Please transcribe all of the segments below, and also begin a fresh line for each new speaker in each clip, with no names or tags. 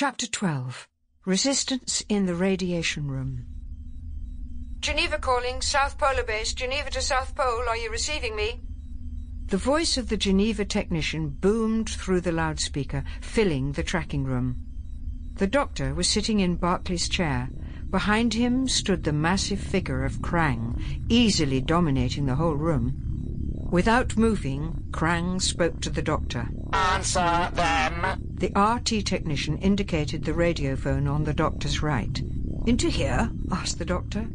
Chapter 12 Resistance in the Radiation Room.
Geneva calling, South Polar Base, Geneva to South Pole. Are you receiving me?
The voice of the Geneva technician boomed through the loudspeaker, filling the tracking room. The doctor was sitting in Barclay's chair. Behind him stood the massive figure of Krang, easily dominating the whole room. Without moving, Krang spoke to the doctor.
Answer them.
The RT technician indicated the radiophone on the doctor's right. Into here? asked the doctor.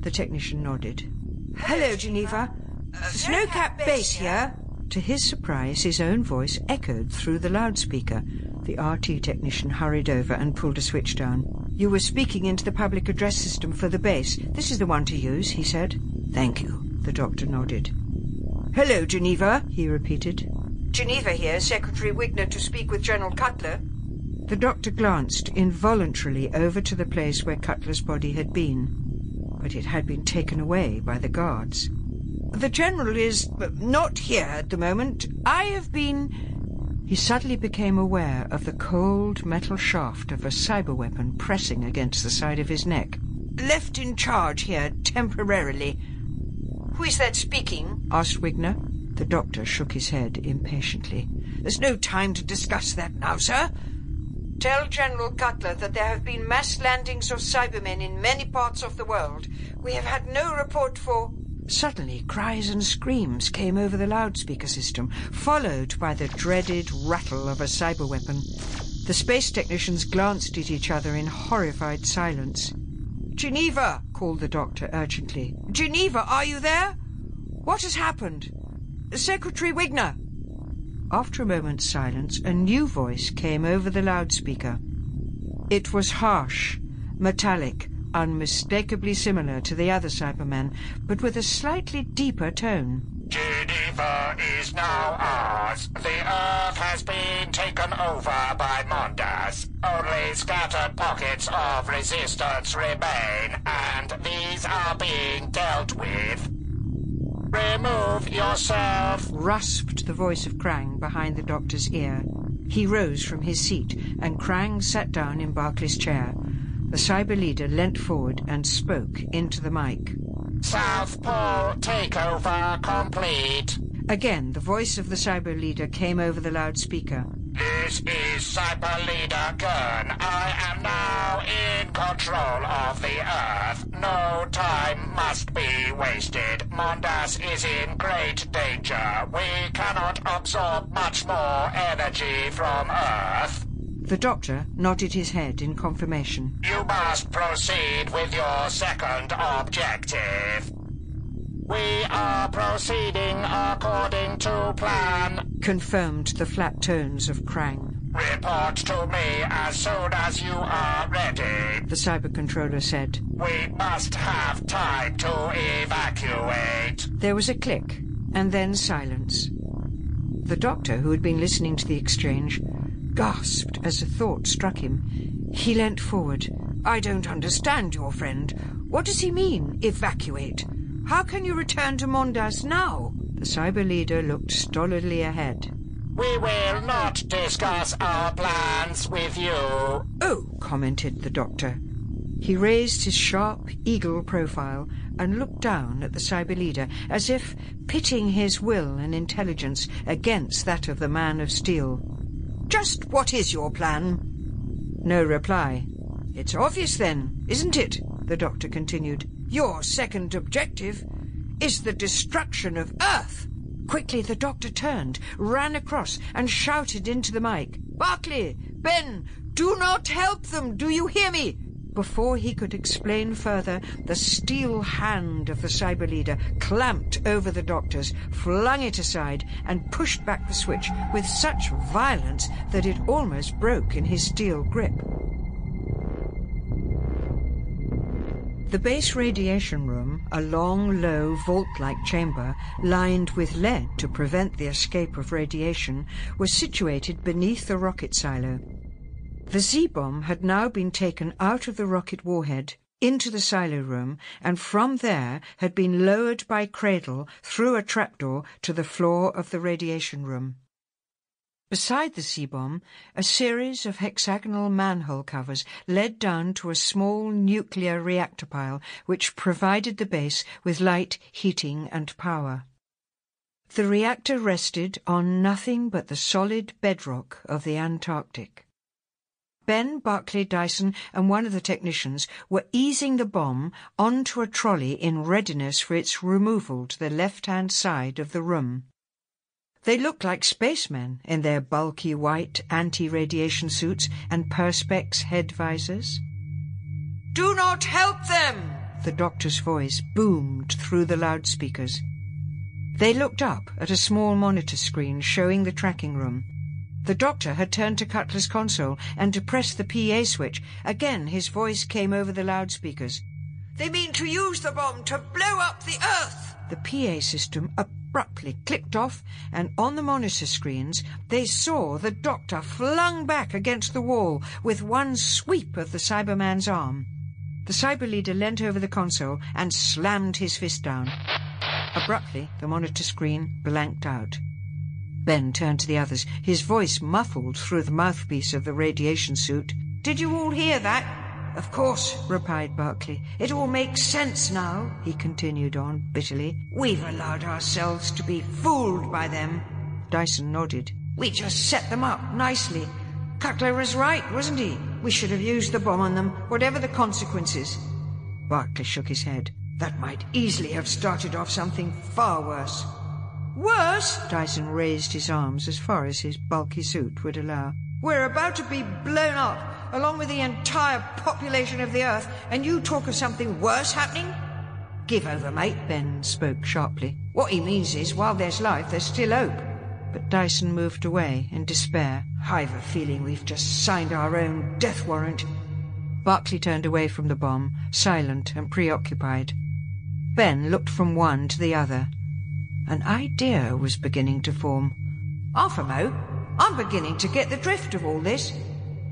The technician nodded.
Hello, Geneva. Uh, Snowcap Base here.
To his surprise, his own voice echoed through the loudspeaker. The RT technician hurried over and pulled a switch down. You were speaking into the public address system for the base. This is the one to use, he said. Thank you, the doctor nodded.
Hello, Geneva,
he repeated.
Geneva here, Secretary Wigner to speak with General Cutler.
The doctor glanced involuntarily over to the place where Cutler's body had been, but it had been taken away by the guards.
The General is uh, not here at the moment. I have been...
He suddenly became aware of the cold metal shaft of a cyber weapon pressing against the side of his neck.
Left in charge here temporarily. Who is that speaking?
asked Wigner. The doctor shook his head impatiently.
There's no time to discuss that now, sir. Tell General Cutler that there have been mass landings of Cybermen in many parts of the world. We have had no report for...
Suddenly, cries and screams came over the loudspeaker system, followed by the dreaded rattle of a cyber weapon. The space technicians glanced at each other in horrified silence.
Geneva, called the doctor urgently. Geneva, are you there? What has happened? Secretary Wigner.
After a moment's silence, a new voice came over the loudspeaker. It was harsh, metallic, unmistakably similar to the other Cybermen, but with a slightly deeper tone.
Is now ours. The Earth has been taken over by Mondas. Only scattered pockets of resistance remain, and these are being dealt with. Remove yourself,
rasped the voice of Krang behind the doctor's ear. He rose from his seat, and Krang sat down in Barclay's chair. The cyber leader leant forward and spoke into the mic.
South Pole takeover complete.
Again, the voice of the cyber leader came over the loudspeaker.
This is Cyber Leader Gurn. I am now in control of the Earth. No time must be wasted. Mondas is in great danger. We cannot absorb much more energy from Earth.
The doctor nodded his head in confirmation.
You must proceed with your second objective. We are proceeding according to plan,
confirmed the flat tones of Krang.
Report to me as soon as you are ready,
the cyber controller said.
We must have time to evacuate.
There was a click, and then silence. The doctor, who had been listening to the exchange, gasped as a thought struck him. He leant forward.
I don't understand your friend. What does he mean, evacuate? How can you return to Mondas now?
The cyber leader looked stolidly ahead.
We will not discuss our plans with you.
Oh, commented the doctor. He raised his sharp eagle profile and looked down at the cyber leader as if pitting his will and intelligence against that of the man of steel.
Just what is your plan?
No reply.
It's obvious then, isn't it? The doctor continued. Your second objective is the destruction of Earth.
Quickly the doctor turned, ran across, and shouted into the mic.
Barclay! Ben! Do not help them! Do you hear me?
Before he could explain further, the steel hand of the cyber leader clamped over the doctor's, flung it aside, and pushed back the switch with such violence that it almost broke in his steel grip. The base radiation room, a long, low, vault-like chamber lined with lead to prevent the escape of radiation, was situated beneath the rocket silo. The Z-bomb had now been taken out of the rocket warhead into the silo room and from there had been lowered by cradle through a trapdoor to the floor of the radiation room. Beside the Z-bomb, a series of hexagonal manhole covers led down to a small nuclear reactor pile which provided the base with light, heating and power. The reactor rested on nothing but the solid bedrock of the Antarctic. Ben, Barclay, Dyson and one of the technicians were easing the bomb onto a trolley in readiness for its removal to the left-hand side of the room. They looked like spacemen in their bulky white anti-radiation suits and perspex head visors.
Do not help them!
The doctor's voice boomed through the loudspeakers. They looked up at a small monitor screen showing the tracking room. The doctor had turned to Cutler's console and to press the PA switch. Again his voice came over the loudspeakers.
They mean to use the bomb to blow up the Earth!
The PA system abruptly clicked off, and on the monitor screens they saw the doctor flung back against the wall with one sweep of the Cyberman's arm. The cyber leader leant over the console and slammed his fist down. Abruptly, the monitor screen blanked out. Ben turned to the others, his voice muffled through the mouthpiece of the radiation suit.
Did you all hear that? Of course, replied Barclay. It all makes sense now, he continued on bitterly. We've allowed ourselves to be fooled by them.
Dyson nodded.
We just set them up nicely. Cutler was right, wasn't he? We should have used the bomb on them, whatever the consequences.
Barclay shook his head.
That might easily have started off something far worse. Worse?
Dyson raised his arms as far as his bulky suit would allow.
We're about to be blown up, along with the entire population of the Earth, and you talk of something worse happening? Give over, mate, Ben spoke sharply. What he means is, while there's life, there's still hope.
But Dyson moved away in despair.
I've a feeling we've just signed our own death warrant.
Barclay turned away from the bomb, silent and preoccupied. Ben looked from one to the other. An idea was beginning to form.
Arthamo, I'm beginning to get the drift of all this.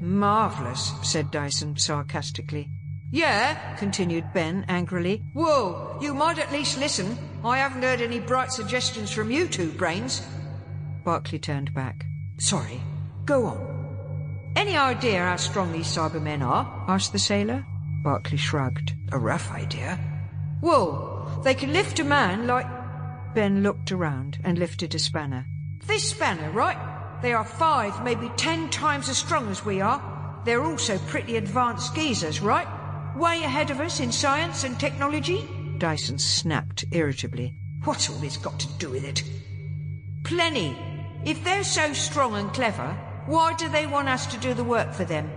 Marvellous, said Dyson sarcastically.
Yeah, continued Ben angrily. Whoa, you might at least listen. I haven't heard any bright suggestions from you two, Brains.
Barclay turned back.
Sorry, go on. Any idea how strong these Cybermen are?
asked the sailor. Barclay shrugged.
A rough idea. Well, they can lift a man like...
Ben looked around and lifted a spanner.
This spanner, right? They are five, maybe ten times as strong as we are. They're also pretty advanced geezers, right? Way ahead of us in science and technology?
Dyson snapped irritably.
What's all this got to do with it? Plenty. If they're so strong and clever, why do they want us to do the work for them?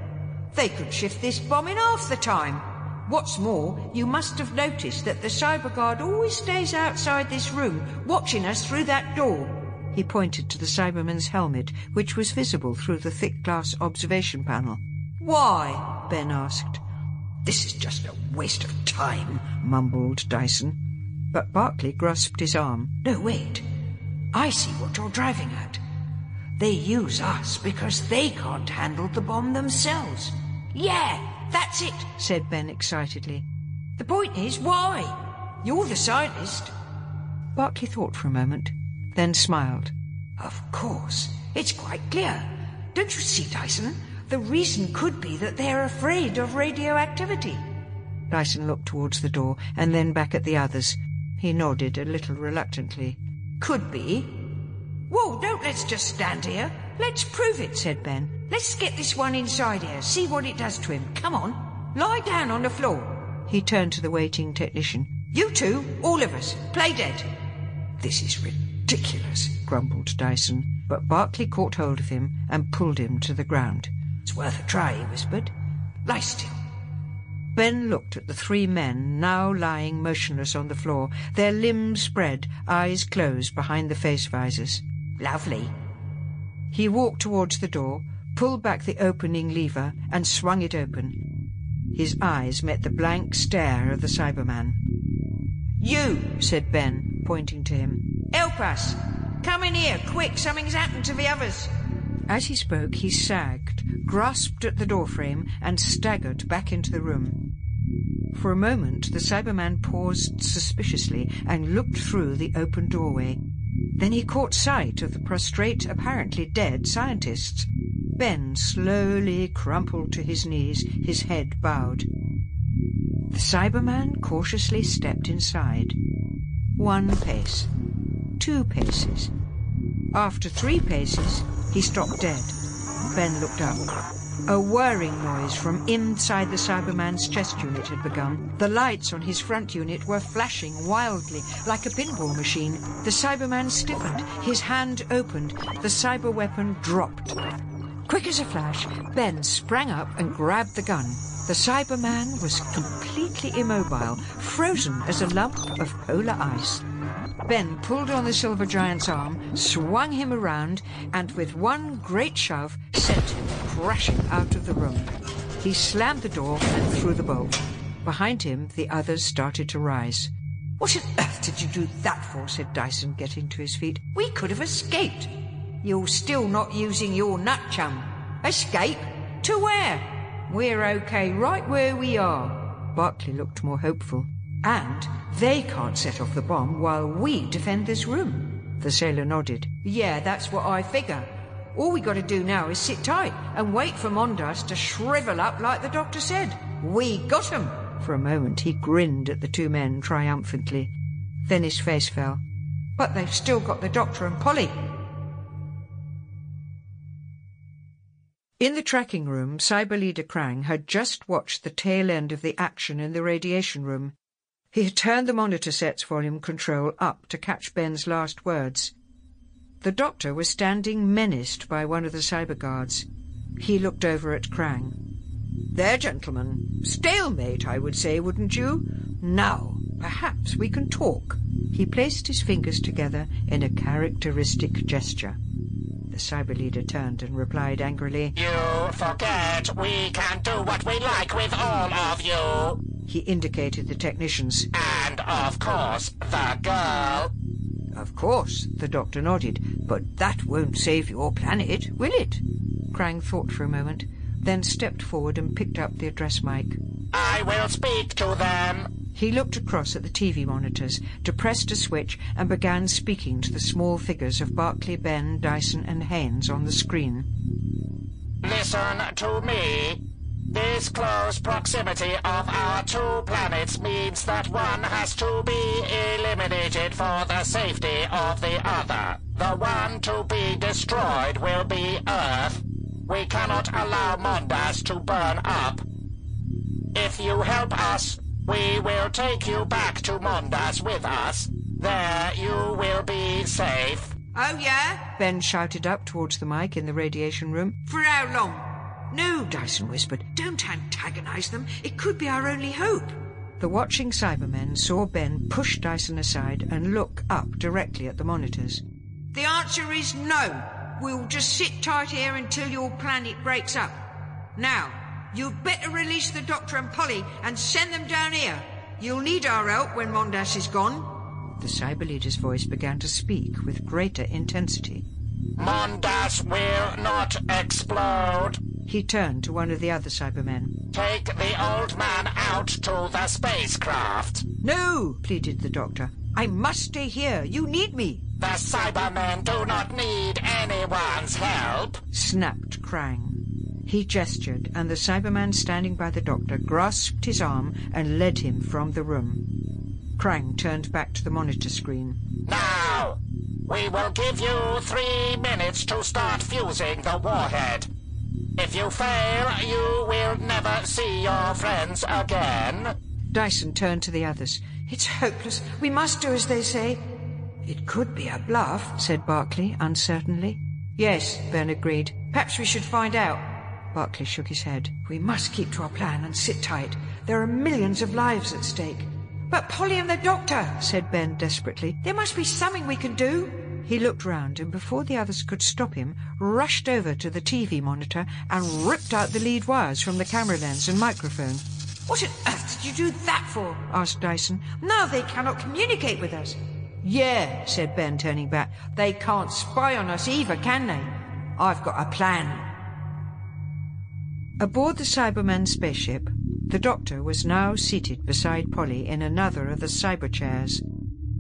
They could shift this bomb in half the time. What's more, you must have noticed that the cyber guard always stays outside this room, watching us through that door.
He pointed to the Cyberman's helmet, which was visible through the thick glass observation panel.
Why?
Ben asked.
This is just a waste of time,
mumbled Dyson. But Barclay grasped his arm.
No, wait. I see what you're driving at. They use us because they can't handle the bomb themselves. Yeah, that's it, said Ben excitedly. The point is, why? You're the scientist.
Barclay thought for a moment, then smiled.
Of course, it's quite clear. Don't you see, Dyson? The reason could be that they're afraid of radioactivity.
Dyson looked towards the door and then back at the others. He nodded a little reluctantly.
Could be. Well, don't let's just stand here. Let's prove it, said Ben. Let's get this one inside here, see what it does to him. Come on, lie down on the floor.
He turned to the waiting technician.
You two, all of us, play dead.
This is ridiculous, grumbled Dyson, but Barclay caught hold of him and pulled him to the ground.
It's worth a try, he whispered. Lie still.
Ben looked at the three men now lying motionless on the floor, their limbs spread, eyes closed behind the face visors.
Lovely.
He walked towards the door, pulled back the opening lever, and swung it open. His eyes met the blank stare of the Cyberman.
You, said Ben, pointing to him. Help us! Come in here, quick, something's happened to the others.
As he spoke, he sagged, grasped at the doorframe, and staggered back into the room. For a moment, the Cyberman paused suspiciously and looked through the open doorway. Then he caught sight of the prostrate, apparently dead scientists. Ben slowly crumpled to his knees, his head bowed. The Cyberman cautiously stepped inside. One pace. Two paces. After three paces, he stopped dead. Ben looked up. A whirring noise from inside the Cyberman's chest unit had begun. The lights on his front unit were flashing wildly, like a pinball machine. The Cyberman stiffened. His hand opened. The cyber weapon dropped. Quick as a flash, Ben sprang up and grabbed the gun. The Cyberman was completely immobile, frozen as a lump of polar ice. Ben pulled on the silver giant's arm, swung him around, and with one great shove sent him crashing out of the room. He slammed the door and threw the bolt. Behind him, the others started to rise. What on earth did you do that for? said Dyson, getting to his feet. We could have escaped. You're still not using your nut chum. Escape? To where? We're okay right where we are. Barclay looked more hopeful. And they can't set off the bomb while we defend this room. The sailor nodded. Yeah, that's what I figure. All we got to do now is sit tight and wait for Mondas to shrivel up like the doctor said. We got 'em. For a moment he grinned at the two men triumphantly. Then his face fell. But they've still got the doctor and Polly. In the tracking room, Cyber Leader Krang had just watched the tail end of the action in the radiation room. He had turned the monitor set's volume control up to catch Ben's last words. The doctor was standing menaced by one of the cyber guards. He looked over at Krang. There, gentlemen. Stalemate, I would say, wouldn't you? Now, perhaps we can talk. He placed his fingers together in a characteristic gesture. The cyber leader turned and replied angrily,
You forget we can do what we like with all of you.
He indicated the technicians.
And, of course, the girl.
Of course, the doctor nodded, but that won't save your planet, will it? Krang thought for a moment, then stepped forward and picked up the address mic.
I will speak to them.
He looked across at the TV monitors, depressed a switch, and began speaking to the small figures of Barclay, Ben, Dyson, and Haynes on the screen.
Listen to me. This close proximity of our two planets means that one has to be eliminated for the safety of the other. The one to be destroyed will be Earth. We cannot allow Mondas to burn up. If you help us, we will take you back to Mondas with us. There you will be safe.
Oh, yeah?
Ben shouted up towards the mic in the radiation room.
For how long? No, Dyson whispered. Don't antagonize them. It could be our only hope.
The watching Cybermen saw Ben push Dyson aside and look up directly at the monitors.
The answer is no. We'll just sit tight here until your planet breaks up. Now, you'd better release the Doctor and Polly and send them down here. You'll need our help when Mondas is gone.
The Cyber Leader's voice began to speak with greater intensity.
Mondas will not explode.
He turned to one of the other Cybermen.
Take the old man out to the spacecraft.
No, pleaded the doctor. I must stay here. You need me.
The Cybermen do not need anyone's help.
Snapped Krang. He gestured, and the Cyberman standing by the doctor grasped his arm and led him from the room. Krang turned back to the monitor screen.
Now, we will give you three minutes to start fusing the warhead. If you fail, you will never see your friends again.
Dyson turned to the others.
It's hopeless. We must do as they say.
It could be a bluff, said Barclay uncertainly.
Yes, Ben agreed. Perhaps we should find out.
Barclay shook his head.
We must keep to our plan and sit tight. There are millions of lives at stake. But Polly and the doctor, said Ben desperately. There must be something we can do.
He looked round and before the others could stop him, rushed over to the TV monitor and ripped out the lead wires from the camera lens and microphone.
What on earth did you do that for?
asked Dyson.
Now they cannot communicate with us.
Yeah, said Ben, turning back. They can't spy on us either, can they? I've got a plan. Aboard the Cyberman spaceship, the Doctor was now seated beside Polly in another of the cyber chairs.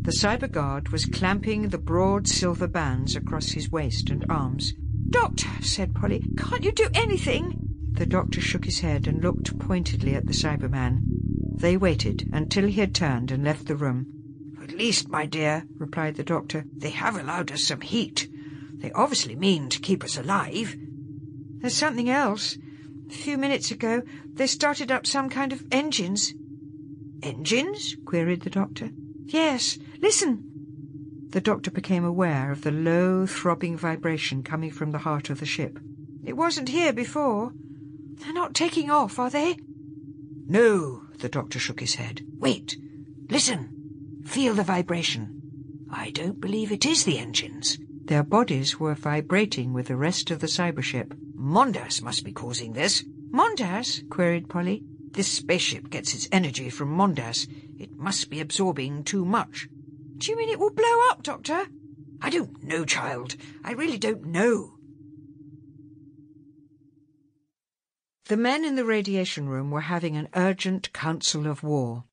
The cyber guard was clamping the broad silver bands across his waist and arms.
Doctor, said Polly, can't you do anything?
The doctor shook his head and looked pointedly at the Cyberman. They waited until he had turned and left the room.
At least, my dear, replied the doctor, they have allowed us some heat. They obviously mean to keep us alive.
There's something else. A few minutes ago, they started up some kind of engines.
Engines? queried the doctor.
Yes, listen. The doctor became aware of the low, throbbing vibration coming from the heart of the ship. It wasn't here before. They're not taking off, are they?
No, the doctor shook his head. Wait, listen. Feel the vibration. I don't believe it is the engines.
Their bodies were vibrating with the rest of the cyber ship.
Mondas must be causing this.
Mondas? queried Polly.
This spaceship gets its energy from Mondas. It must be absorbing too much.
Do you mean it will blow up, Doctor?
I don't know, child. I really don't know.
The men in the radiation room were having an urgent council of war.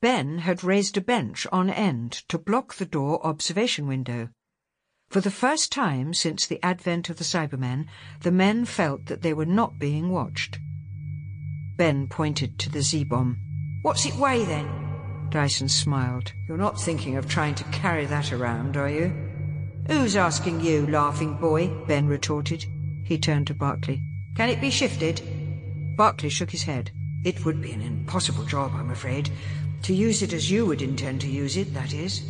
Ben had raised a bench on end to block the door observation window. For the first time since the advent of the Cybermen, the men felt that they were not being watched. Ben pointed to the Z-bomb.
What's it weigh, then?
Dyson smiled.
You're not thinking of trying to carry that around, are you? Who's asking you, laughing boy? Ben retorted.
He turned to Barclay.
Can it be shifted?
Barclay shook his head.
It would be an impossible job, I'm afraid. To use it as you would intend to use it, that is.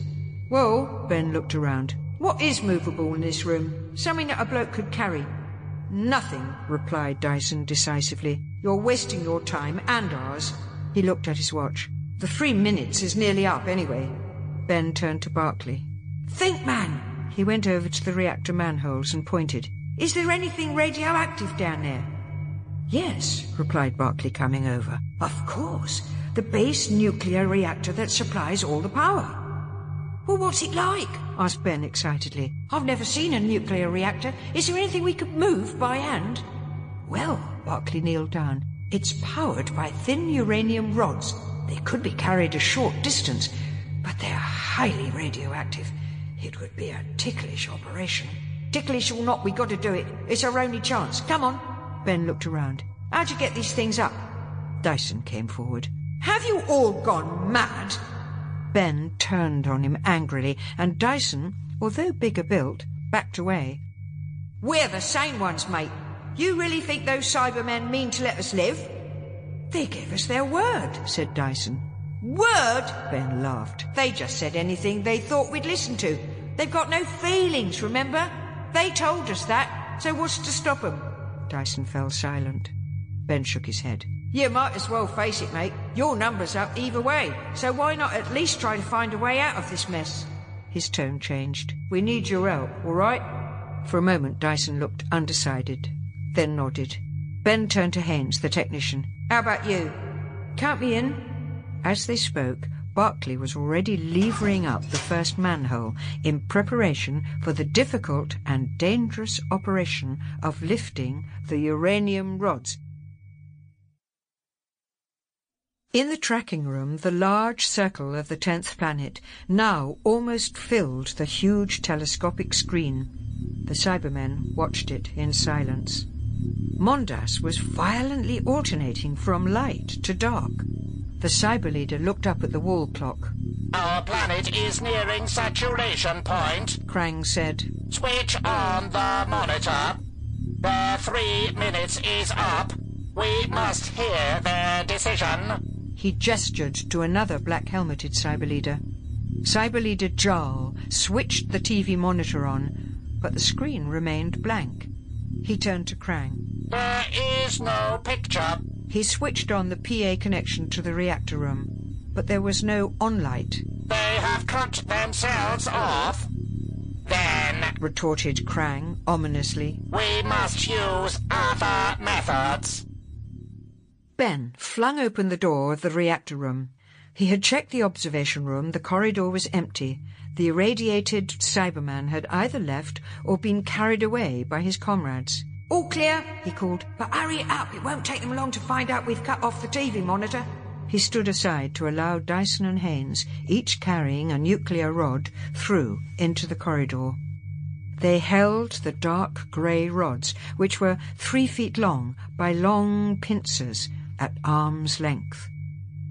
Well, Ben looked around.
What is movable in this room? Something that a bloke could carry?
Nothing, replied Dyson decisively.
You're wasting your time and ours.
He looked at his watch.
The three minutes is nearly up anyway.
Ben turned to Barclay.
Think, man!
He went over to the reactor manholes and pointed.
Is there anything radioactive down there?
Yes, replied Barclay, coming over.
Of course. The base nuclear reactor that supplies all the power. Well, what's it like?
asked Ben excitedly.
I've never seen a nuclear reactor. Is there anything we could move by hand?
Well, Barclay kneeled down.
It's powered by thin uranium rods. They could be carried a short distance, but they're highly radioactive. It would be a ticklish operation. Ticklish or not, we've got to do it. It's our only chance. Come on.
Ben looked around.
How'd you get these things up?
Dyson came forward.
Have you all gone mad?
Ben turned on him angrily, and Dyson, although bigger built, backed away.
We're the sane ones, mate. You really think those Cybermen mean to let us live? They gave us their word, said Dyson. Word? Ben laughed. They just said anything they thought we'd listen to. They've got no feelings, remember? They told us that, so what's to stop 'em?
Dyson fell silent. Ben shook his head.
You might as well face it, mate. Your number's up either way, so why not at least try to find a way out of this mess?
His tone changed.
We need your help, all right?
For a moment, Dyson looked undecided, then nodded. Ben turned to Haynes, the technician.
How about you?
Count me in. As they spoke, Barclay was already levering up the first manhole in preparation for the difficult and dangerous operation of lifting the uranium rods. In the tracking room, the large circle of the tenth planet now almost filled the huge telescopic screen. The Cybermen watched it in silence. Mondas was violently alternating from light to dark. The cyber leader looked up at the wall clock.
Our planet is nearing saturation point,
Krang said.
Switch on the monitor. The three minutes is up. We must hear their decision.
He gestured to another black-helmeted cyber leader. Cyber leader Jarl switched the TV monitor on, but the screen remained blank. He turned to Krang.
There is no picture.
He switched on the PA connection to the reactor room, but there was no on-light.
They have cut themselves off. Then,
retorted Krang ominously,
we must use other methods.
Ben flung open the door of the reactor room. He had checked the observation room. The corridor was empty. The irradiated Cyberman had either left or been carried away by his comrades.
All clear, he called. But hurry it up, it won't take them long to find out we've cut off the TV monitor.
He he stood aside to allow Dyson and Haines, each carrying a nuclear rod, through into the corridor. They held the dark grey rods, which were three feet long by long pincers at arm's length.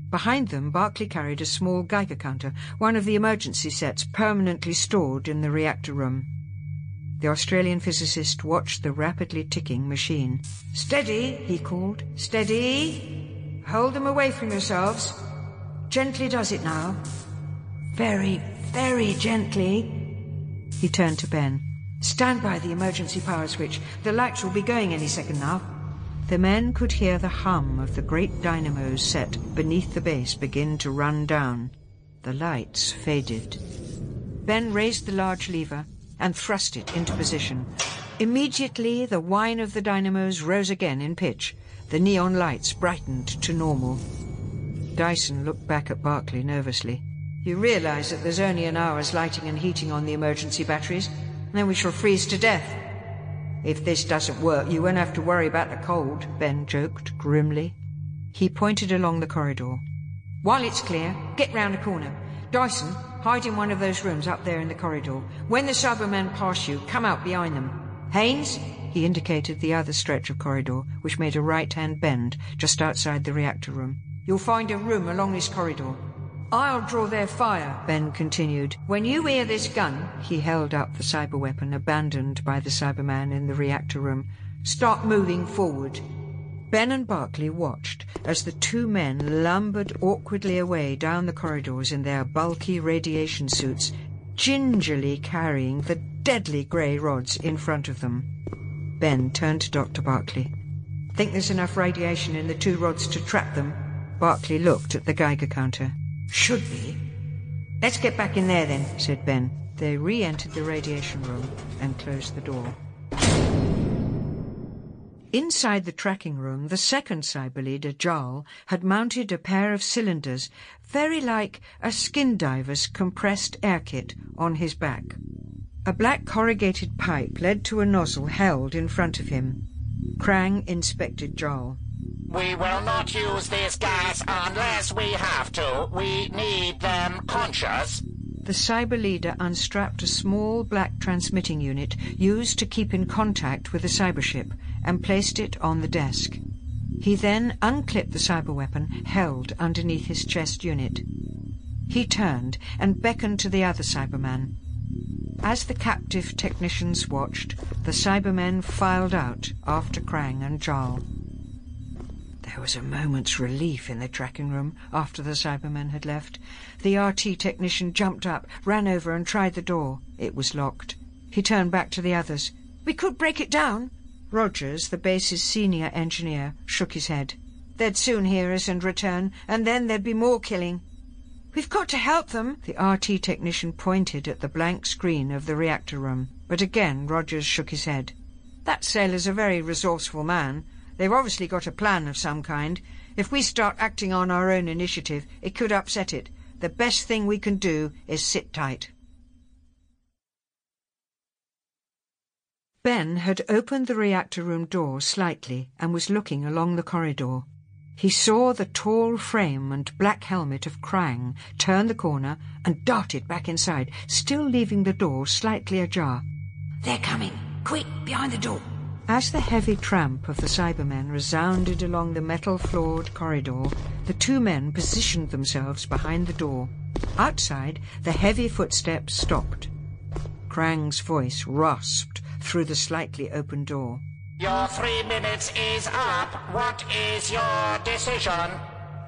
Behind them, Barclay carried a small Geiger counter, one of the emergency sets permanently stored in the reactor room. The Australian physicist watched the rapidly ticking machine.
Steady, he called. Steady. Hold them away from yourselves. Gently does it now. Very, very gently.
He turned to Ben.
Stand by the emergency power switch. The lights will be going any second now.
The men could hear the hum of the great dynamos set beneath the base begin to run down. The lights faded. Ben raised the large lever and thrust it into position. Immediately the whine of the dynamos rose again in pitch. The neon lights brightened to normal. Dyson looked back at Barclay nervously.
You realize that there's only an hour's lighting and heating on the emergency batteries, and then we shall freeze to death. If this doesn't work, you won't have to worry about the cold, Ben joked grimly. He pointed along the corridor. While it's clear, get round the corner. Dyson, hide in one of those rooms up there in the corridor. When the Cybermen pass you, come out behind them. Haines?
He indicated the other stretch of corridor, which made a right-hand bend just outside the reactor room.
You'll find a room along this corridor. I'll draw their fire, Ben continued. When you hear this gun,
he held up the cyber weapon abandoned by the Cyberman in the reactor room,
start moving forward.
Ben and Barclay watched as the two men lumbered awkwardly away down the corridors in their bulky radiation suits, gingerly carrying the deadly grey rods in front of them. Ben turned to Dr. Barclay.
Think there's enough radiation in the two rods to trap them?
Barclay looked at the Geiger counter.
Should be. Let's get back in there then, said Ben.
They re-entered the radiation room and closed the door. Inside the tracking room, the second cyber leader, Jarl, had mounted a pair of cylinders, very like a skin diver's compressed air kit, on his back. A black corrugated pipe led to a nozzle held in front of him. Krang inspected Jarl.
We will not use this gas unless we have to. We need them conscious.
The cyber leader unstrapped a small black transmitting unit used to keep in contact with the cyber ship and placed it on the desk. He then unclipped the cyber weapon held underneath his chest unit. He turned and beckoned to the other Cyberman. As the captive technicians watched, the Cybermen filed out after Krang and Jarl. There was a moment's relief in the tracking room after the Cybermen had left. The RT technician jumped up, ran over and tried the door. It was locked. He turned back to the others.
We could break it down.
Rogers, the base's senior engineer, shook his head.
They'd soon hear us and return, and then there'd be more killing. We've got to help them.
The RT technician pointed at the blank screen of the reactor room, but again Rogers shook his head.
That sailor's a very resourceful man. They've obviously got a plan of some kind. If we start acting on our own initiative, it could upset it. The best thing we can do is sit tight.
Ben had opened the reactor room door slightly and was looking along the corridor. He saw the tall frame and black helmet of Krang turn the corner and darted back inside, still leaving the door slightly ajar.
They're coming! Quick, behind the door!
As the heavy tramp of the Cybermen resounded along the metal-floored corridor, the two men positioned themselves behind the door. Outside, the heavy footsteps stopped. Krang's voice rasped through the slightly open door.
Your three minutes is up. What is your decision?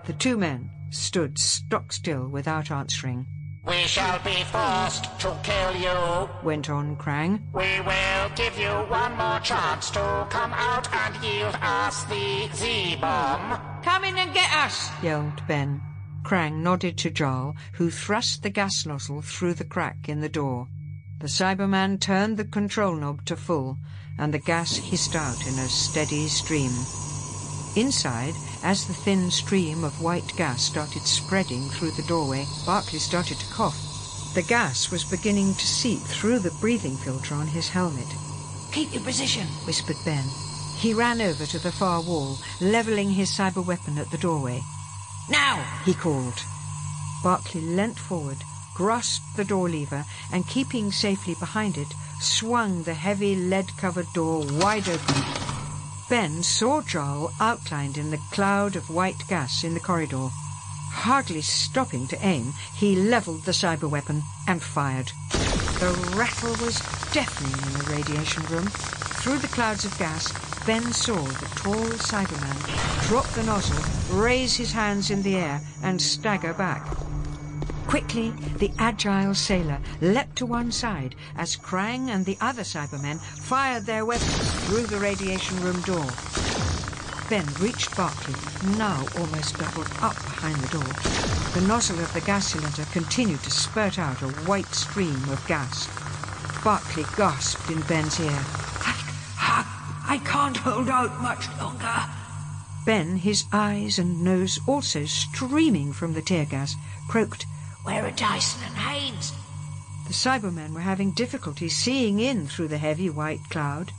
The two men stood stock still without answering.
We shall be forced to kill you,
went on Krang.
We will give you one more chance to come out and yield us the Z-bomb.
Come in and get us,
yelled Ben. Krang nodded to Jarl, who thrust the gas nozzle through the crack in the door. The Cyberman turned the control knob to full, and the gas hissed out in a steady stream. Inside, as the thin stream of white gas started spreading through the doorway, Barclay started to cough. The gas was beginning to seep through the breathing filter on his helmet.
Keep your position, whispered Ben.
He ran over to the far wall, levelling his cyber weapon at the doorway.
Now!
he called. Barclay leant forward, grasped the door lever, and keeping safely behind it, swung the heavy lead-covered door wide open. Ben saw Jarl outlined in the cloud of white gas in the corridor. Hardly stopping to aim, he levelled the cyber weapon and fired. The rattle was deafening in the radiation room. Through the clouds of gas, Ben saw the tall Cyberman drop the nozzle, raise his hands in the air, and stagger back. Quickly, the agile sailor leapt to one side as Krang and the other Cybermen fired their weapons through the radiation room door. Ben reached Barclay, now almost doubled up behind the door. The nozzle of the gas cylinder continued to spurt out a white stream of gas. Barclay gasped in Ben's ear.
I, I can't hold out much longer.
Ben, his eyes and nose also streaming from the tear gas, croaked,
Where are Dyson and Haynes?
The Cybermen were having difficulty seeing in through the heavy white cloud.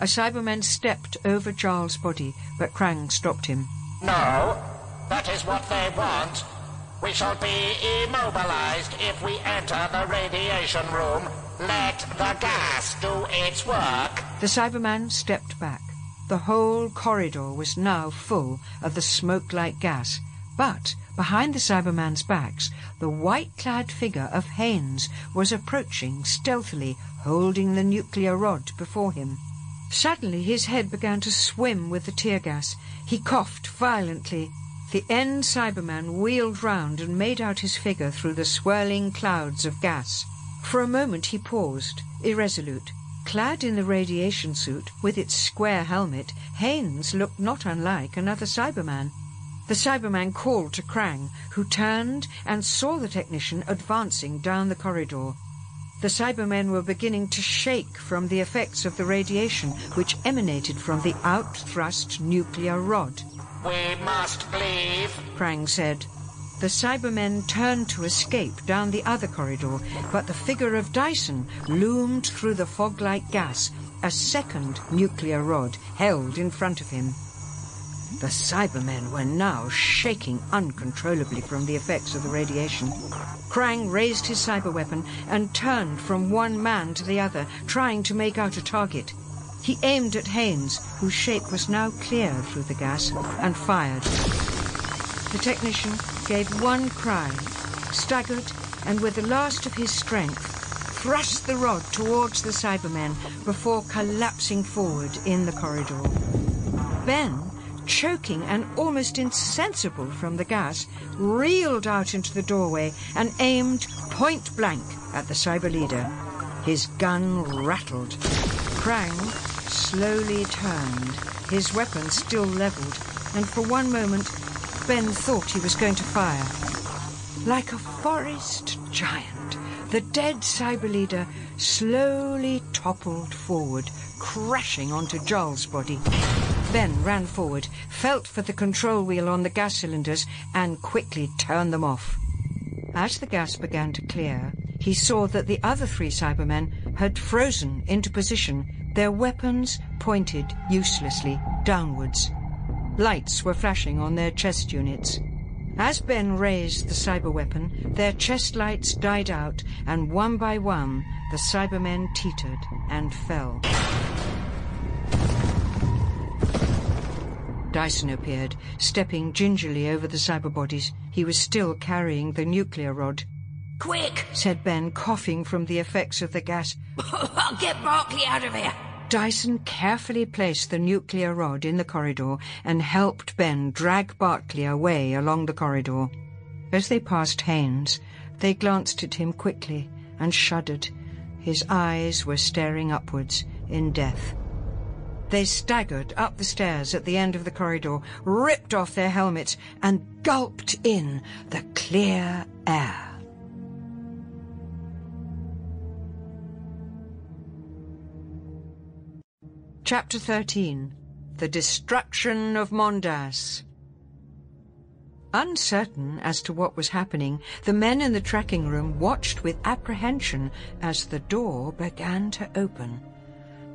A Cyberman stepped over Jarl's body, but Krang stopped him.
No, that is what they want. We shall be immobilized if we enter the radiation room. Let the gas do its work.
The Cyberman stepped back. The whole corridor was now full of the smoke-like gas, but behind the Cyberman's backs, the white-clad figure of Haynes was approaching stealthily, holding the nuclear rod before him. Suddenly his head began to swim with the tear gas. He coughed violently. The end Cyberman wheeled round and made out his figure through the swirling clouds of gas. For a moment he paused, irresolute. Clad in the radiation suit, with its square helmet, Haynes looked not unlike another Cyberman. The Cyberman called to Krang, who turned and saw the technician advancing down the corridor. The Cybermen were beginning to shake from the effects of the radiation which emanated from the out-thrust nuclear rod.
We must leave,
Krang said. The Cybermen turned to escape down the other corridor, but the figure of Dyson loomed through the fog-like gas, a second nuclear rod held in front of him. The Cybermen were now shaking uncontrollably from the effects of the radiation. Krang raised his cyber weapon and turned from one man to the other, trying to make out a target. He aimed at Haynes, whose shape was now clear through the gas, and fired. The technician gave one cry, staggered, and with the last of his strength, thrust the rod towards the Cybermen before collapsing forward in the corridor. Ben, choking and almost insensible from the gas, reeled out into the doorway and aimed point blank at the cyber leader. His gun rattled. Krang slowly turned, his weapon still levelled, and for one moment Ben thought he was going to fire. Like a forest giant, the dead cyber leader slowly toppled forward, crashing onto Jarl's body. Ben ran forward, felt for the control wheel on the gas cylinders, and quickly turned them off. As the gas began to clear, he saw that the other three Cybermen had frozen into position, their weapons pointed uselessly downwards. Lights were flashing on their chest units. As Ben raised the cyber weapon, their chest lights died out, and one by one the Cybermen teetered and fell. Dyson appeared, stepping gingerly over the cyber bodies. He was still carrying the nuclear rod.
Quick!
said Ben, coughing from the effects of the gas.
I'll get Barclay out of here.
Dyson carefully placed the nuclear rod in the corridor and helped Ben drag Barclay away along the corridor. As they passed Haynes, they glanced at him quickly and shuddered. His eyes were staring upwards in death. They staggered up the stairs at the end of the corridor, ripped off their helmets, and gulped in the clear air. Chapter 13 The Destruction of Mondas Uncertain as to what was happening, the men in the tracking room watched with apprehension as the door began to open.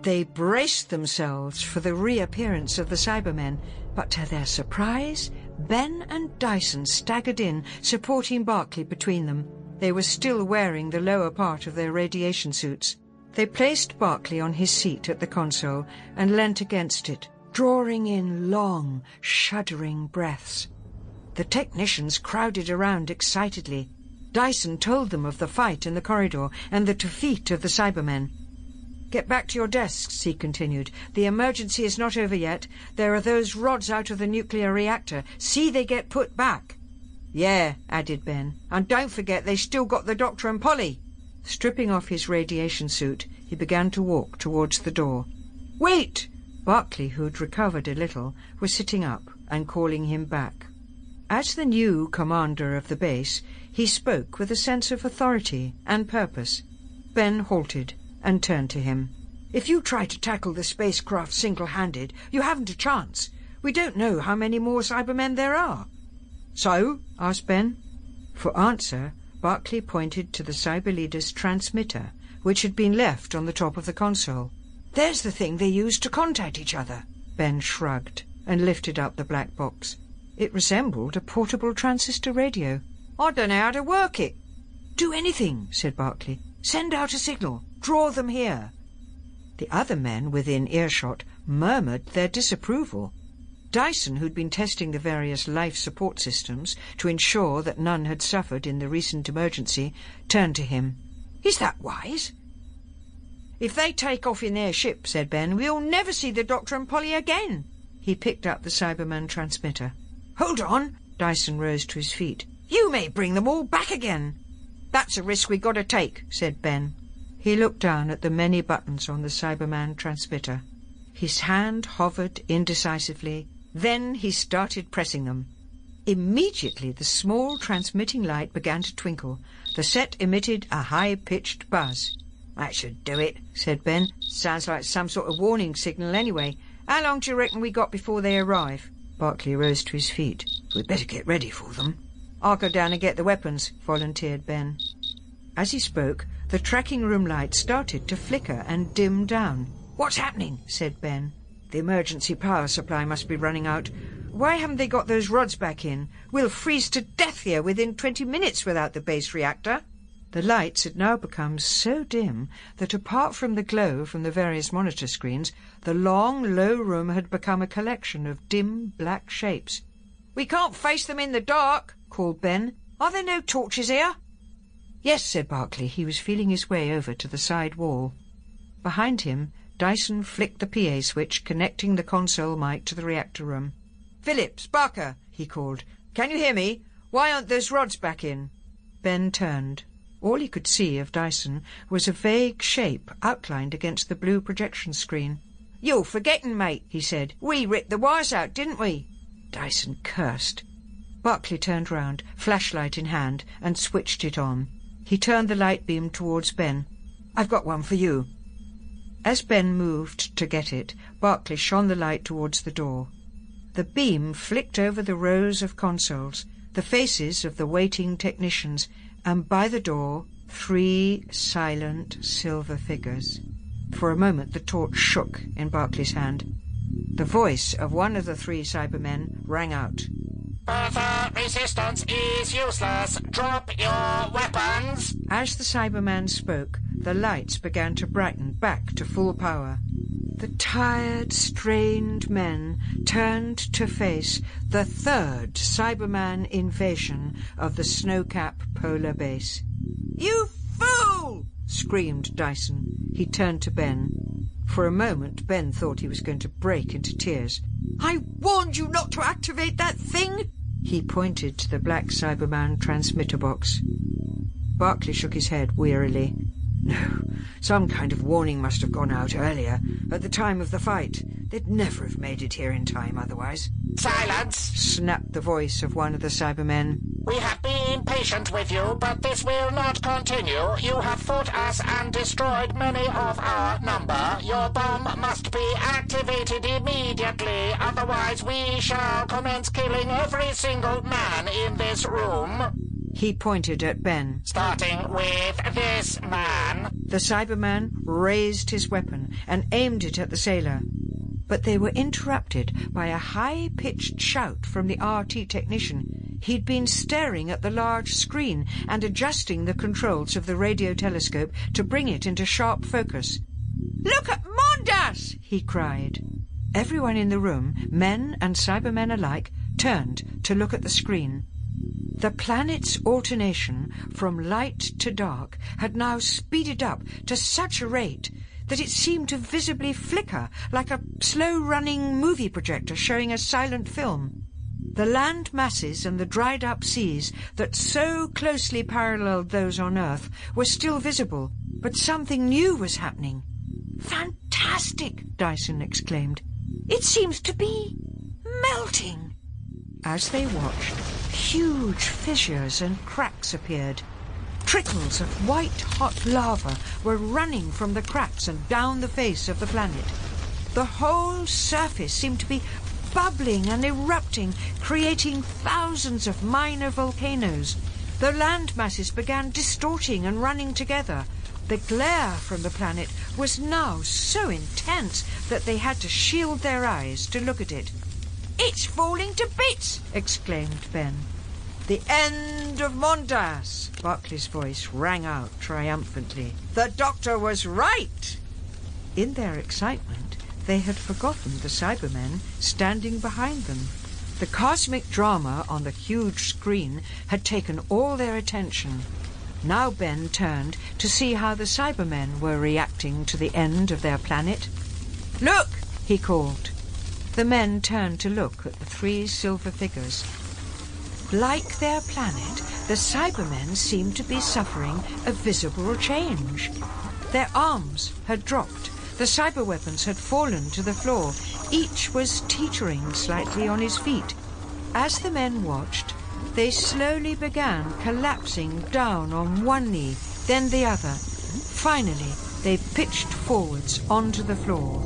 They braced themselves for the reappearance of the Cybermen, but to their surprise, Ben and Dyson staggered in, supporting Barclay between them. They were still wearing the lower part of their radiation suits. They placed Barclay on his seat at the console and leant against it, drawing in long, shuddering breaths. The technicians crowded around excitedly. Dyson told them of the fight in the corridor and the defeat of the Cybermen. Get back to your desks, he continued. The emergency is not over yet. There are those rods out of the nuclear reactor. See they get put back. Yeah, added Ben. And don't forget they still got the Doctor and Polly. Stripping off his radiation suit, he began to walk towards the door. Wait! Barclay, who'd recovered a little, was sitting up and calling him back. As the new commander of the base, he spoke with a sense of authority and purpose. Ben halted and turned to him. If you try to tackle the spacecraft single-handed, you haven't a chance. We don't know how many more Cybermen there are. So? asked Ben. For answer, Barclay pointed to the Cyber Leader's transmitter, which had been left on the top of the console. There's the thing they use to contact each other. Ben shrugged and lifted up the black box. It resembled a portable transistor radio. I don't know how to work it. Do anything, said Barclay. Send out a signal. Draw them here. The other men within earshot murmured their disapproval. Dyson, who'd been testing the various life support systems to ensure that none had suffered in the recent emergency, turned to him. Is that wise? If they take off in their ship, said Ben, we'll never see the Doctor and Polly again. He picked up the Cyberman transmitter. Hold on! Dyson rose to his feet. You may bring them all back again. That's a risk we have got to take, said Ben. He looked down at the many buttons on the Cyberman transmitter. His hand hovered indecisively. Then he started pressing them. Immediately the small transmitting light began to twinkle. The set emitted a high-pitched buzz. That should do it, said Ben. Sounds like some sort of warning signal anyway. How long do you reckon we got before they arrive? Barclay rose to his feet. We'd better get ready for them. I'll go down and get the weapons, volunteered Ben. As he spoke, the tracking room light started to flicker and dim down. What's happening? said Ben. The emergency power supply must be running out. Why haven't they got those rods back in? We'll freeze to death here within twenty minutes without the base reactor. The lights had now become so dim that apart from the glow from the various monitor screens, the long, low room had become a collection of dim black shapes. We can't face them in the dark, called Ben. Are there no torches here? Yes, said Barclay. He was feeling his way over to the side wall. Behind him, Dyson flicked the PA switch connecting the console mic to the reactor room. Phillips, Barker, he called. Can you hear me? Why aren't those rods back in? Ben turned. All he could see of Dyson was a vague shape outlined against the blue projection screen. You're forgetting, mate, he said. We ripped the wires out, didn't we? Dyson cursed. Barclay turned round, flashlight in hand, and switched it on. He turned the light beam towards Ben. I've got one for you. As Ben moved to get it, Barclay shone the light towards the door. The beam flicked over the rows of consoles, the faces of the waiting technicians, and by the door, three silent silver figures. For a moment the torch shook in Barclay's hand. The voice of one of the three Cybermen rang out.
Further resistance is useless. Drop your weapons.
As the Cyberman spoke, the lights began to brighten back to full power. The tired, strained men turned to face the third Cyberman invasion of the Snowcap Polar Base. You fool! screamed Dyson. He turned to Ben. For a moment, Ben thought he was going to break into tears. I warned you not to activate that thing! He pointed to the black Cyberman transmitter box. Barclay shook his head wearily. No, some kind of warning must have gone out earlier, at the time of the fight. They'd never have made it here in time otherwise.
Silence!
snapped the voice of one of the Cybermen.
We have been patient with you, but this will not continue. You have fought us and destroyed many of our number. Your bomb must be activated immediately, otherwise we shall commence killing every single man in this room.
He pointed at Ben.
Starting with this man.
The Cyberman raised his weapon and aimed it at the sailor. But they were interrupted by a high-pitched shout from the RT technician. He'd been staring at the large screen and adjusting the controls of the radio telescope to bring it into sharp focus. Look at Mondas! he cried. Everyone in the room, men and Cybermen alike, turned to look at the screen. The planet's alternation from light to dark had now speeded up to such a rate that it seemed to visibly flicker like a slow-running movie projector showing a silent film. The land masses and the dried-up seas that so closely paralleled those on Earth were still visible, but something new was happening. Fantastic! Dyson exclaimed. It seems to be melting. As they watched, huge fissures and cracks appeared. Trickles of white-hot lava were running from the cracks and down the face of the planet. The whole surface seemed to be bubbling and erupting, creating thousands of minor volcanoes. The land masses began distorting and running together. The glare from the planet was now so intense that they had to shield their eyes to look at it. It's falling to bits! exclaimed Ben. The end of Mondas! Barclay's voice rang out triumphantly. The doctor was right! In their excitement, they had forgotten the Cybermen standing behind them. The cosmic drama on the huge screen had taken all their attention. Now Ben turned to see how the Cybermen were reacting to the end of their planet. Look! he called. The men turned to look at the three silver figures. Like their planet, the Cybermen seemed to be suffering a visible change. Their arms had dropped. The cyber weapons had fallen to the floor. Each was teetering slightly on his feet. As the men watched, they slowly began collapsing down on one knee, then the other. Finally, they pitched forwards onto the floor.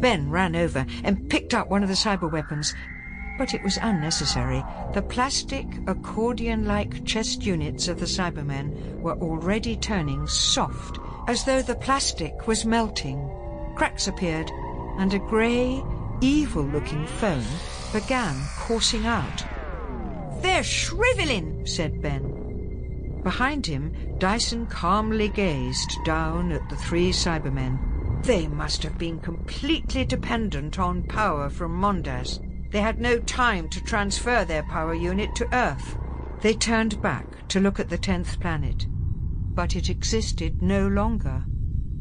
Ben ran over and picked up one of the cyber weapons, but it was unnecessary. The plastic, accordion-like chest units of the Cybermen were already turning soft, as though the plastic was melting. Cracks appeared, and a grey, evil-looking foam began coursing out. They're shriveling, said Ben. Behind him, Dyson calmly gazed down at the three Cybermen. They must have been completely dependent on power from Mondas. They had no time to transfer their power unit to Earth. They turned back to look at the tenth planet. But it existed no longer.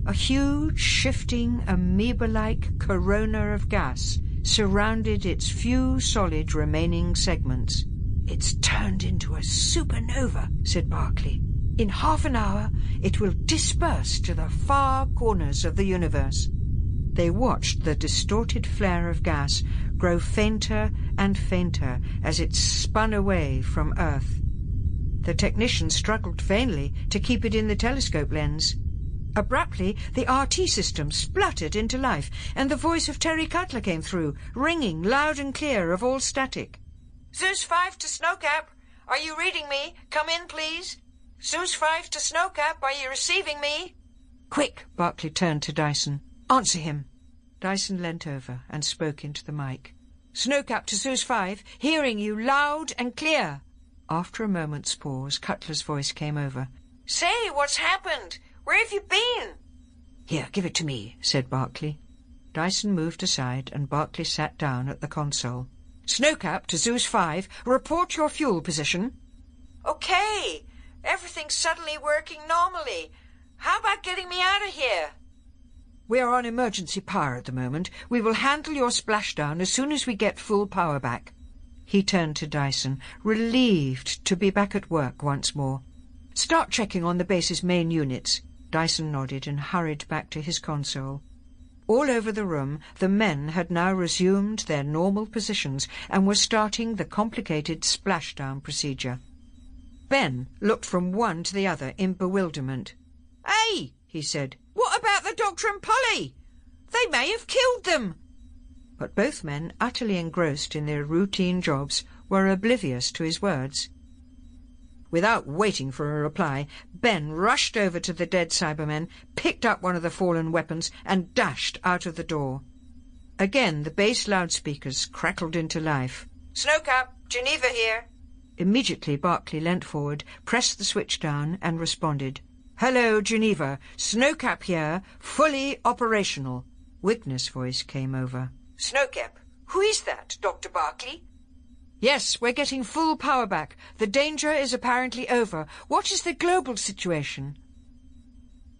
A huge, shifting, amoeba-like corona of gas surrounded its few solid remaining segments. It's turned into a supernova, said Barclay. In half an hour, it will disperse to the far corners of the universe. They watched the distorted flare of gas grow fainter and fainter as it spun away from Earth. The technician struggled vainly to keep it in the telescope lens. Abruptly, the RT system spluttered into life, and the voice of Terry Cutler came through, ringing loud and clear of all static. Zeus 5 to Snowcap. Are you reading me? Come in, please. Zeus 5 to Snowcap. Are you receiving me? Quick, Barclay turned to Dyson. Answer him. Dyson leant over and spoke into the mic. Snowcap to Zeus 5, hearing you loud and clear. After a moment's pause, Cutler's voice came over. Say, what's happened? Where have you been? Here, give it to me, said Barclay. Dyson moved aside and Barclay sat down at the console. Snowcap to Zeus 5, report your fuel position. Okay, everything's suddenly working normally. How about getting me out of here? We are on emergency power at the moment. We will handle your splashdown as soon as we get full power back. He turned to Dyson, relieved to be back at work once more. Start checking on the base's main units. Dyson nodded and hurried back to his console. All over the room, the men had now resumed their normal positions and were starting the complicated splashdown procedure. Ben looked from one to the other in bewilderment. Hey, he said, what about the doctor and Polly? They may have killed them. But both men, utterly engrossed in their routine jobs, were oblivious to his words. Without waiting for a reply, Ben rushed over to the dead Cybermen, picked up one of the fallen weapons, and dashed out of the door. Again, the base loudspeakers crackled into life.
Snowcap, Geneva here.
Immediately, Barclay leant forward, pressed the switch down, and responded. Hello, Geneva. Snowcap here, fully operational. Wigner's voice came over.
Snowcap, who is that, Dr. Barclay?
Yes, we're getting full power back. The danger is apparently over. What is the global situation?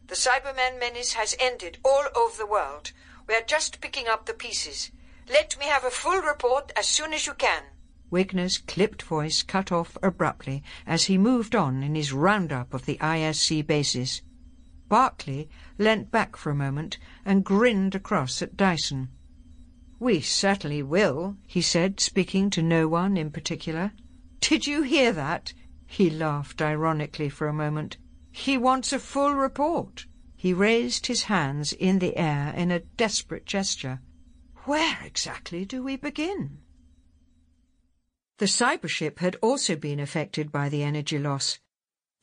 The Cyberman menace has ended all over the world. We are just picking up the pieces. Let me have a full report as soon as you can.
Wigner's clipped voice cut off abruptly as he moved on in his roundup of the ISC bases. Barclay leant back for a moment and grinned across at Dyson. We certainly will, he said, speaking to no one in particular. Did you hear that? He laughed ironically for a moment. He wants a full report. He raised his hands in the air in a desperate gesture. Where exactly do we begin? The cybership had also been affected by the energy loss.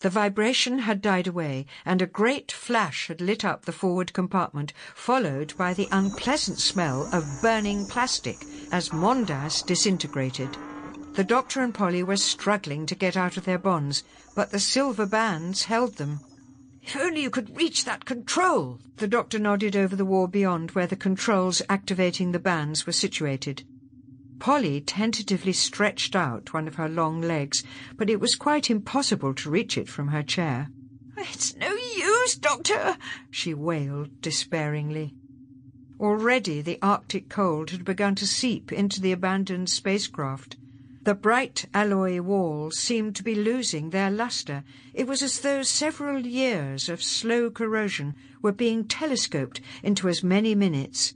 The vibration had died away, and a great flash had lit up the forward compartment, followed by the unpleasant smell of burning plastic as Mondas disintegrated. The doctor and Polly were struggling to get out of their bonds, but the silver bands held them. If only you could reach that control! The doctor nodded over the wall beyond where the controls activating the bands were situated. Polly tentatively stretched out one of her long legs, but it was quite impossible to reach it from her chair.
It's no use, Doctor, she wailed despairingly.
Already the Arctic cold had begun to seep into the abandoned spacecraft. The bright alloy walls seemed to be losing their luster. It was as though several years of slow corrosion were being telescoped into as many minutes.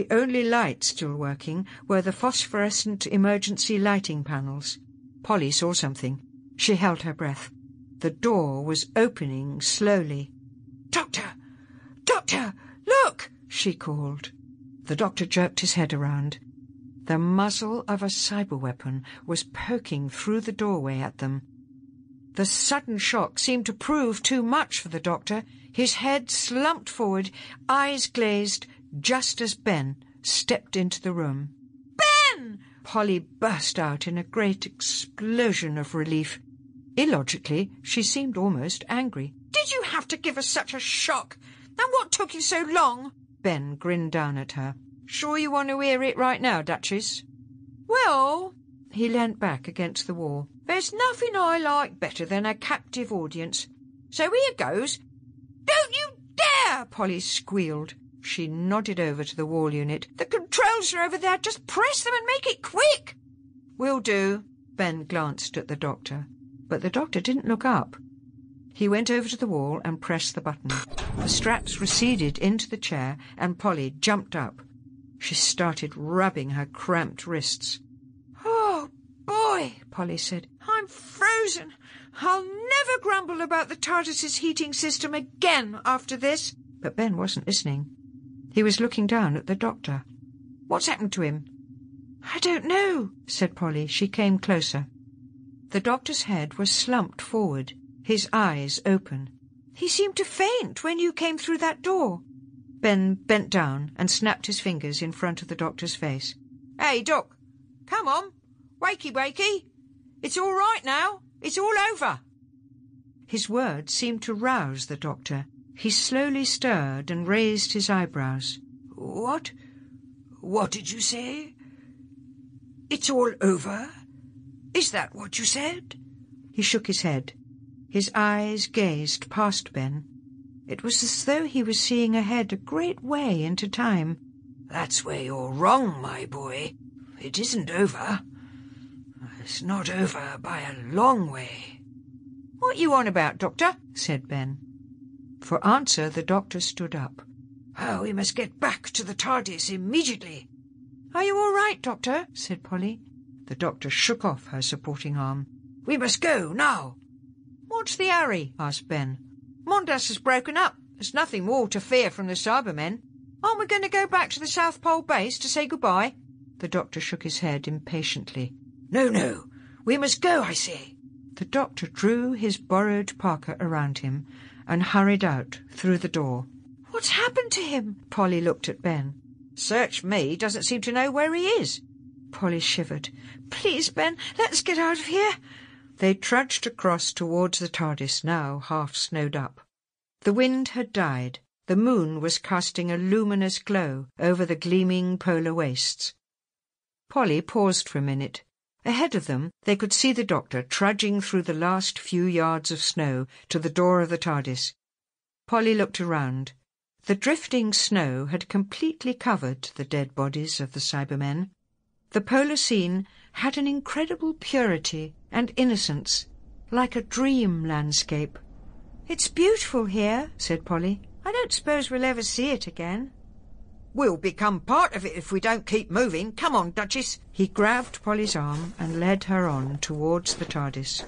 The only lights still working were the phosphorescent emergency lighting panels. Polly saw something. She held her breath. The door was opening slowly.
Doctor! Doctor! Look!
she called. The doctor jerked his head around. The muzzle of a cyber weapon was poking through the doorway at them. The sudden shock seemed to prove too much for the doctor. His head slumped forward, eyes glazed, just as Ben stepped into the room.
Ben!
Polly burst out in a great explosion of relief. Illogically, she seemed almost angry.
Did you have to give us such a shock? And what took you so long?
Ben grinned down at her. Sure you want to hear it right now, Duchess?
Well...
He leant back against the wall.
There's nothing I like better than a captive audience. So here goes. Don't you dare! Polly squealed.
She nodded over to the wall unit.
The controls are over there. Just press them and make it quick.
Will do. Ben glanced at the doctor, but the doctor didn't look up. He went over to the wall and pressed the button. The straps receded into the chair, and Polly jumped up. She started rubbing her cramped wrists.
Oh, boy, Polly said. I'm frozen. I'll never grumble about the TARDIS's heating system again after this.
But Ben wasn't listening. He was looking down at the doctor.
What's happened to him?
I don't know, said Polly. She came closer. The doctor's head was slumped forward, his eyes open.
He seemed to faint when you came through that door.
Ben bent down and snapped his fingers in front of the doctor's face.
Hey, Doc, come on. Wakey, wakey. It's all right now. It's all over.
His words seemed to rouse the doctor. He slowly stirred and raised his eyebrows.
What? What did you say? It's all over? Is that what you said?
He shook his head. His eyes gazed past Ben. It was as though he was seeing ahead a great way into time.
That's where you're wrong, my boy. It isn't over. It's not over by a long way.
What you on about, Doctor? said Ben. For answer, the doctor stood up.
Oh, we must get back to the TARDIS immediately.
Are you all right, Doctor? said Polly. The doctor shook off her supporting arm.
We must go now.
What's the hurry? asked Ben. Mondas has broken up. There's nothing more to fear from the Cybermen. Aren't we going to go back to the South Pole base to say goodbye? The doctor shook his head impatiently.
No, no. We must go, I say.
The doctor drew his borrowed parka around him and hurried out through the door.
What's happened to him?
Polly looked at Ben.
Search me doesn't seem to know where he is.
Polly shivered.
Please, Ben, let's get out of here.
They trudged across towards the TARDIS, now half snowed up. The wind had died. The moon was casting a luminous glow over the gleaming polar wastes. Polly paused for a minute. Ahead of them, they could see the doctor trudging through the last few yards of snow to the door of the TARDIS. Polly looked around. The drifting snow had completely covered the dead bodies of the Cybermen. The polar scene had an incredible purity and innocence, like a dream landscape.
It's beautiful here, said Polly. I don't suppose we'll ever see it again.
We'll become part of it if we don't keep moving. Come on, Duchess.
He grabbed Polly's arm and led her on towards the TARDIS.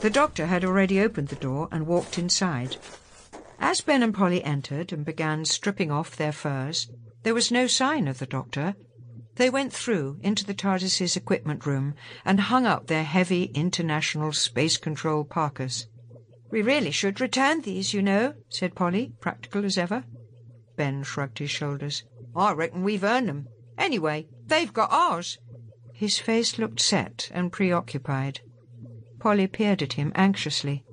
The doctor had already opened the door and walked inside. As Ben and Polly entered and began stripping off their furs, there was no sign of the doctor. They went through into the TARDIS's equipment room and hung up their heavy international space control parkas.
We really should return these, you know, said Polly, practical as ever.
Ben shrugged his shoulders.
I reckon we've earned 'em. Anyway, they've got ours.
His face looked set and preoccupied. Polly peered at him anxiously.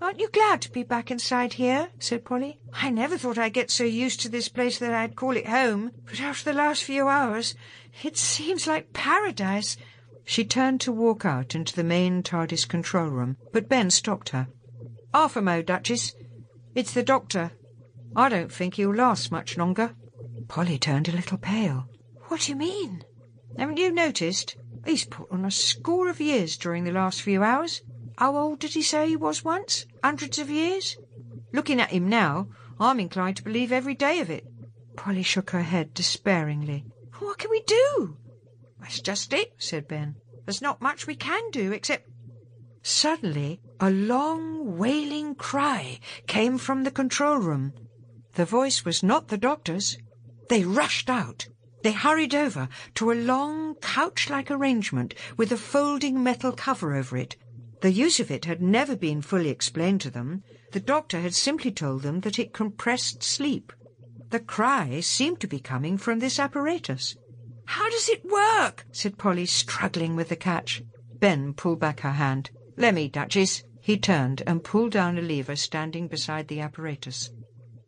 Aren't you glad to be back inside here? said Polly. I never thought I'd get so used to this place that I'd call it home, but after the last few hours, it seems like paradise.
She turned to walk out into the main TARDIS control room, but Ben stopped her.
Half a mo, Duchess. It's the doctor. I don't think he'll last much longer.
Polly turned a little pale.
What do you mean? Haven't you noticed? He's put on a score of years during the last few hours. How old did he say he was once? Hundreds of years? Looking at him now, I'm inclined to believe every day of it.
Polly shook her head despairingly.
What can we do? That's just it, said Ben. There's not much we can do except...
Suddenly, a long, wailing cry came from the control room. The voice was not the doctor's. They rushed out. They hurried over to a long, couch-like arrangement with a folding metal cover over it. The use of it had never been fully explained to them. The doctor had simply told them that it compressed sleep. The cry seemed to be coming from this apparatus.
How does it work?
said Polly, struggling with the catch. Ben pulled back her hand.
Let me, Duchess.
He turned and pulled down a lever standing beside the apparatus.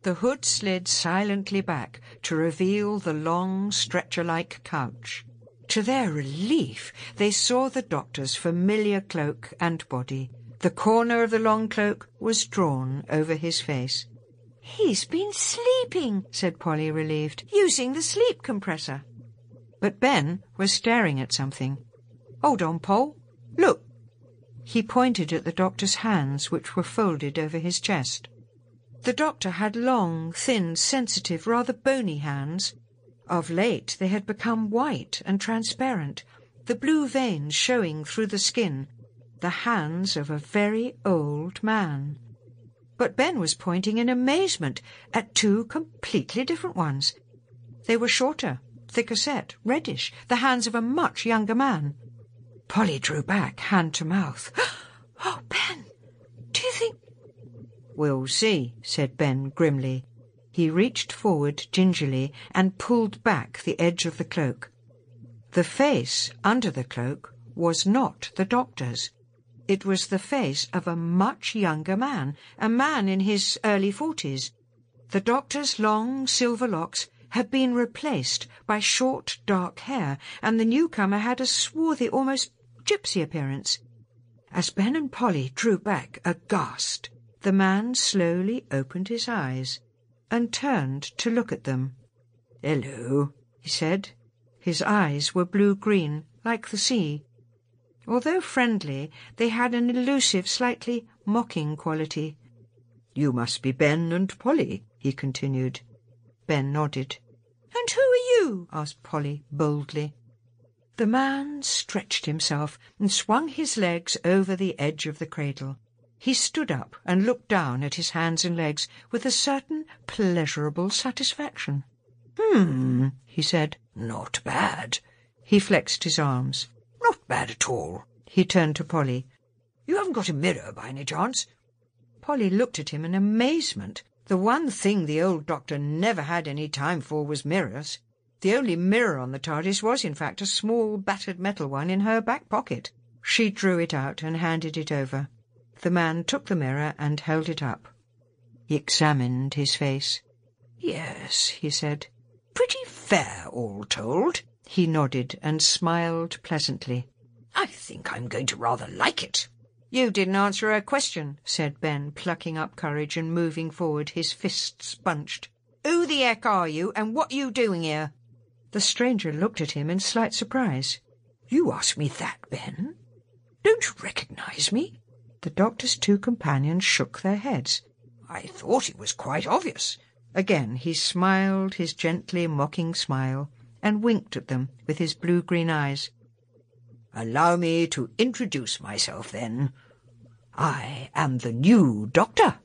The hood slid silently back to reveal the long, stretcher-like couch. To their relief, they saw the doctor's familiar cloak and body. The corner of the long cloak was drawn over his face.
He's been sleeping, said Polly, relieved, using the sleep compressor.
But Ben was staring at something. Hold on, Paul. Look. He pointed at the doctor's hands, which were folded over his chest. The doctor had long, thin, sensitive, rather bony hands. Of late they had become white and transparent, the blue veins showing through the skin, the hands of a very old man. But Ben was pointing in amazement at two completely different ones. They were shorter, thicker set, reddish, the hands of a much younger man. Polly drew back, hand to mouth.
Oh, Ben, do you think...
We'll see, said Ben grimly. He reached forward gingerly and pulled back the edge of the cloak. The face under the cloak was not the doctor's. It was the face of a much younger man, a man in his early forties. The doctor's long silver locks had been replaced by short dark hair, and the newcomer had a swarthy, almost gypsy appearance. As Ben and Polly drew back aghast, the man slowly opened his eyes and turned to look at them. Hello, he said. His eyes were blue-green, like the sea. Although friendly, they had an elusive, slightly mocking quality. You must be Ben and Polly, he continued. Ben nodded.
And who are you?
asked Polly boldly. The man stretched himself and swung his legs over the edge of the cradle. He stood up and looked down at his hands and legs with a certain pleasurable satisfaction. Hmm, he said. Not bad. He flexed his arms. Not bad at all. He turned to Polly.
You haven't got a mirror by any chance?
Polly looked at him in amazement. The one thing the old doctor never had any time for was mirrors. The only mirror on the TARDIS was, in fact, a small battered metal one in her back pocket. She drew it out and handed it over. The man took the mirror and held it up. He examined his face.
Yes, he said. Pretty fair, all told.
He nodded and smiled pleasantly.
I think I'm going to rather like it.
You didn't answer her question, said Ben, plucking up courage and moving forward, his fists bunched. Who the heck are you, and what are you doing here? The stranger looked at him in slight surprise.
You ask me that, Ben? Don't you recognise me?
The doctor's two companions shook their heads.
I thought it was quite obvious.
Again he smiled his gently mocking smile and winked at them with his blue-green eyes.
Allow me to introduce myself, then. I am the new doctor.